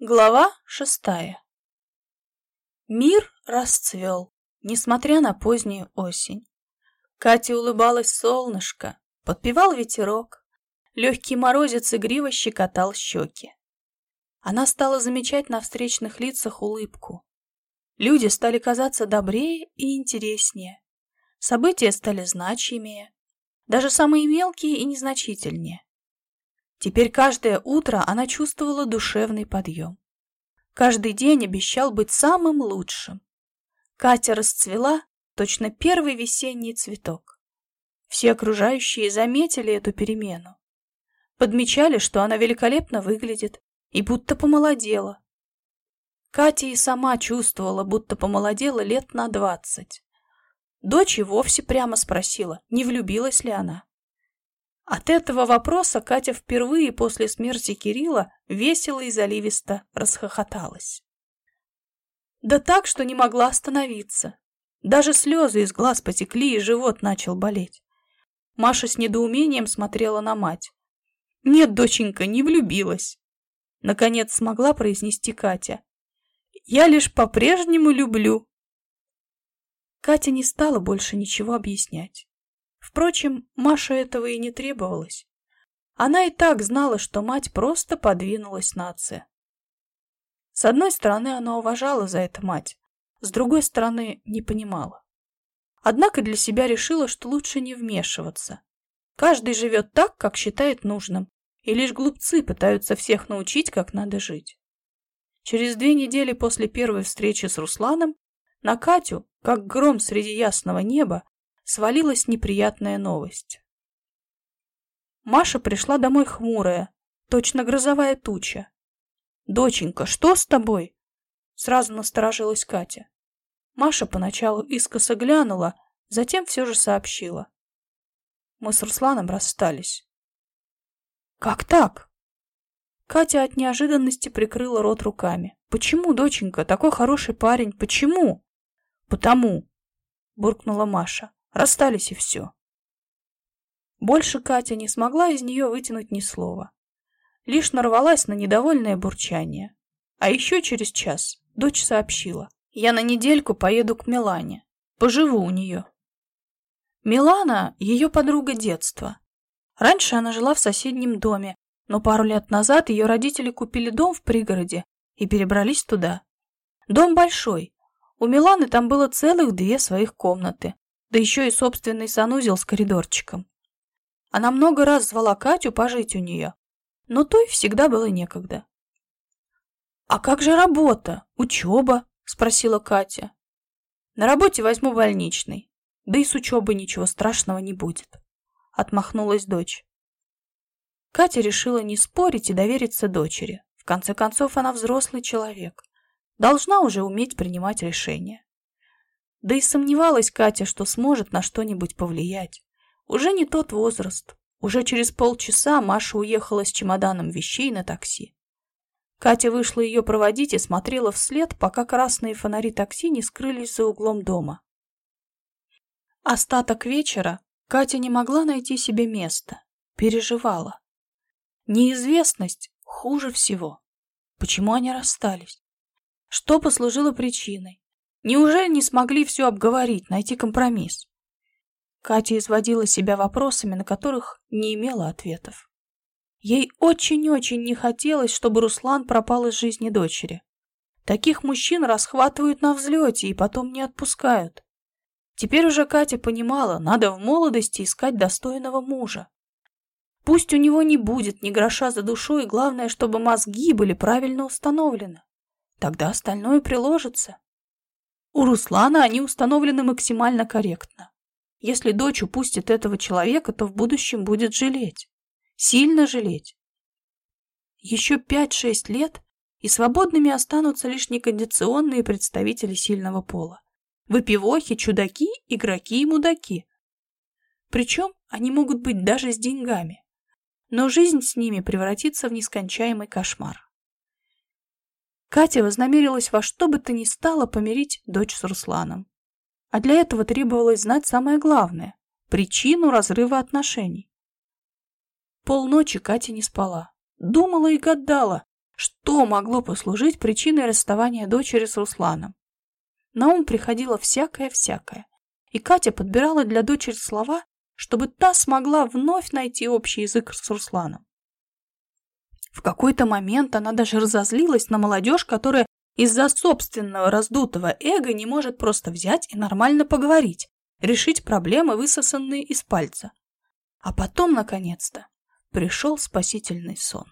Глава шестая Мир расцвел, несмотря на позднюю осень. Кате улыбалось солнышко, подпевал ветерок, легкий морозец игриво щекотал щеки. Она стала замечать на встречных лицах улыбку. Люди стали казаться добрее и интереснее. События стали значимее, даже самые мелкие и незначительнее. Теперь каждое утро она чувствовала душевный подъем. Каждый день обещал быть самым лучшим. Катя расцвела, точно первый весенний цветок. Все окружающие заметили эту перемену. Подмечали, что она великолепно выглядит и будто помолодела. Катя и сама чувствовала, будто помолодела лет на двадцать. Дочь и вовсе прямо спросила, не влюбилась ли она. От этого вопроса Катя впервые после смерти Кирилла весело и заливисто расхохоталась. Да так, что не могла остановиться. Даже слезы из глаз потекли, и живот начал болеть. Маша с недоумением смотрела на мать. «Нет, доченька, не влюбилась!» Наконец смогла произнести Катя. «Я лишь по-прежнему люблю!» Катя не стала больше ничего объяснять. Впрочем, Маше этого и не требовалось. Она и так знала, что мать просто подвинулась на отце. С одной стороны, она уважала за это мать, с другой стороны, не понимала. Однако для себя решила, что лучше не вмешиваться. Каждый живет так, как считает нужным, и лишь глупцы пытаются всех научить, как надо жить. Через две недели после первой встречи с Русланом на Катю, как гром среди ясного неба, свалилась неприятная новость. Маша пришла домой хмурая, точно грозовая туча. «Доченька, что с тобой?» Сразу насторожилась Катя. Маша поначалу искоса глянула, затем все же сообщила. Мы с Русланом расстались. «Как так?» Катя от неожиданности прикрыла рот руками. «Почему, доченька, такой хороший парень? Почему?» «Потому», — буркнула Маша. Расстались и все. Больше Катя не смогла из нее вытянуть ни слова. Лишь нарвалась на недовольное бурчание. А еще через час дочь сообщила. Я на недельку поеду к Милане. Поживу у нее. Милана — ее подруга детства. Раньше она жила в соседнем доме, но пару лет назад ее родители купили дом в пригороде и перебрались туда. Дом большой. У Миланы там было целых две своих комнаты, да еще и собственный санузел с коридорчиком. Она много раз звала Катю пожить у нее, но той всегда было некогда. «А как же работа? Учеба?» – спросила Катя. «На работе возьму больничный, да и с учебой ничего страшного не будет», – отмахнулась дочь. Катя решила не спорить и довериться дочери. В конце концов, она взрослый человек. Должна уже уметь принимать решения. Да и сомневалась Катя, что сможет на что-нибудь повлиять. Уже не тот возраст. Уже через полчаса Маша уехала с чемоданом вещей на такси. Катя вышла ее проводить и смотрела вслед, пока красные фонари такси не скрылись за углом дома. Остаток вечера Катя не могла найти себе места. Переживала. Неизвестность хуже всего. Почему они расстались? Что послужило причиной? Неужели не смогли все обговорить, найти компромисс? Катя изводила себя вопросами, на которых не имела ответов. Ей очень-очень не хотелось, чтобы Руслан пропал из жизни дочери. Таких мужчин расхватывают на взлете и потом не отпускают. Теперь уже Катя понимала, надо в молодости искать достойного мужа. Пусть у него не будет ни гроша за душой, главное, чтобы мозги были правильно установлены. Тогда остальное приложится. У Руслана они установлены максимально корректно. Если дочь упустит этого человека, то в будущем будет жалеть. Сильно жалеть. Еще 5-6 лет, и свободными останутся лишь некондиционные представители сильного пола. Выпивохи, чудаки, игроки и мудаки. Причем они могут быть даже с деньгами. Но жизнь с ними превратится в нескончаемый кошмар. Катя вознамерилась во что бы то ни стало помирить дочь с Русланом. А для этого требовалось знать самое главное – причину разрыва отношений. Полночи Катя не спала. Думала и гадала, Что могло послужить причиной расставания дочери с Русланом? На ум приходило всякое-всякое, и Катя подбирала для дочери слова, чтобы та смогла вновь найти общий язык с Русланом. В какой-то момент она даже разозлилась на молодежь, которая из-за собственного раздутого эго не может просто взять и нормально поговорить, решить проблемы, высосанные из пальца. А потом, наконец-то, пришел спасительный сон.